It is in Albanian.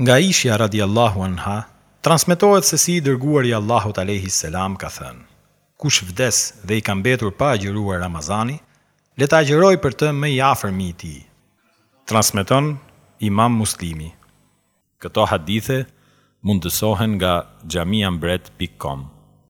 Nga ishja radiallahu anha, transmitohet se si i dërguar i Allahut Alehi Selam ka thënë, kush vdes dhe i kam betur pa agjëruar Ramazani, le ta gjëroj për të me i afer mi ti. Transmeton imam muslimi. Këto hadithe mundësohen nga gjamiambret.com.